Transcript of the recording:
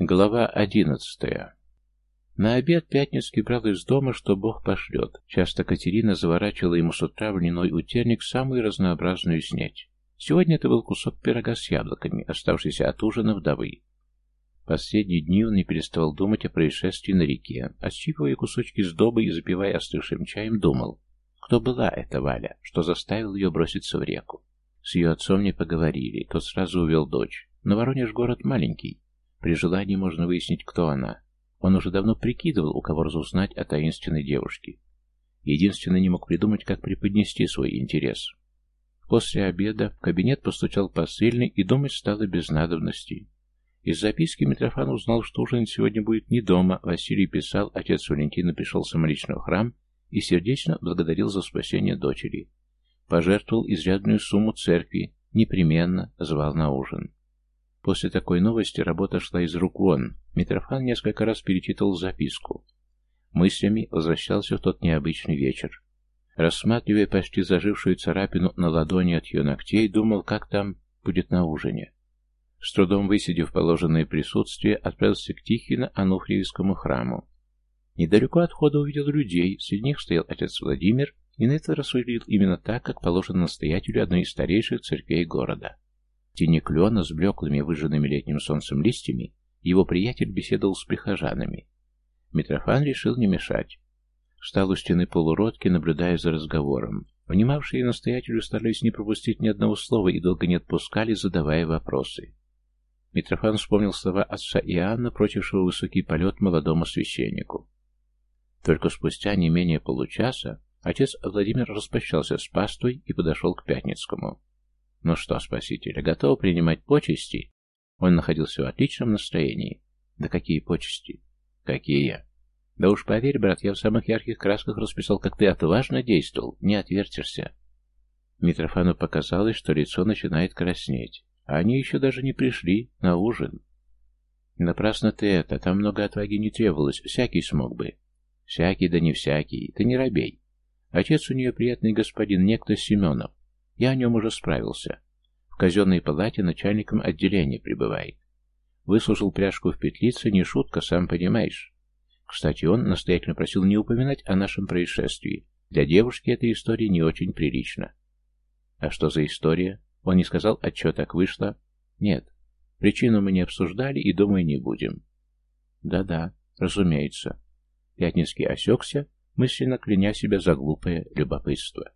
Глава одиннадцатая. На обед Пятницкий брал из дома, что Бог пошлет. Часто Катерина заворачивала ему с утра в льняной утерник самую разнообразную снеть. Сегодня это был кусок пирога с яблоками, оставшийся от ужина вдовы. Последние дни он не переставал думать о происшествии на реке, отщипывая кусочки сдобы и запивая остывшим чаем, думал, кто была эта Валя, что заставил ее броситься в реку. С ее отцом не поговорили, тот сразу увел дочь. Но Воронеж город маленький, при желании можно выяснить, кто она. Он уже давно прикидывал, у кого разузнать о таинственной девушке. Единственно не мог придумать, как преподнести свой интерес. После обеда в кабинет постучал посыльный, и думать стало без надобности. Из записки Митрофан узнал, что ужин сегодня будет не дома. Василий писал, отец Валентина пришел самолично в храм и сердечно благодарил за спасение дочери. Пожертвовал изрядную сумму церкви, непременно звал на ужин. После такой новости работа шла из рук вон. Митрофан несколько раз перечитывал записку. Мыслями возвращался в тот необычный вечер. Рассматривая почти зажившую царапину на ладони от ее ногтей, думал, как там будет на ужине. С трудом высидев положенное присутствие, отправился к Тихино-Ануфриевскому храму. Недалеко от входа увидел людей, среди них стоял отец Владимир, и на это выглядел именно так, как положено настоятелю одной из старейших церквей города тени клена с блеклыми, выжженными летним солнцем листьями, его приятель беседовал с прихожанами. Митрофан решил не мешать. Встал у стены полуродки, наблюдая за разговором. Внимавшие настоятелю старались не пропустить ни одного слова и долго не отпускали, задавая вопросы. Митрофан вспомнил слова отца Иоанна, прочившего высокий полет молодому священнику. Только спустя не менее получаса отец Владимир распрощался с паствой и подошел к Пятницкому. Ну что, спасителя, готов принимать почести? Он находился в отличном настроении. Да какие почести? Какие? Да уж поверь, брат, я в самых ярких красках расписал, как ты отважно действовал. Не отвертишься. Митрофану показалось, что лицо начинает краснеть. А они еще даже не пришли на ужин. Напрасно ты это, там много отваги не требовалось, всякий смог бы. Всякий, да не всякий, ты не робей. Отец у нее приятный господин, некто Семенов. Я о нем уже справился. Казенной палате начальником отделения пребывает. Выслужил пряжку в петлице, не шутка, сам понимаешь. Кстати, он настоятельно просил не упоминать о нашем происшествии. Для девушки эта история не очень прилична. А что за история? Он не сказал, от чего так вышло? Нет. Причину мы не обсуждали и, думаю, не будем. Да-да, разумеется. Пятницкий осекся, мысленно кляня себя за глупое любопытство.